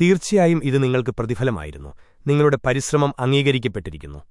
തീർച്ചയായും ഇത് നിങ്ങൾക്ക് പ്രതിഫലമായിരുന്നു. നിങ്ങളുടെ പരിശ്രമം അംഗീകരിക്കപ്പെട്ടിരിക്കുന്നു.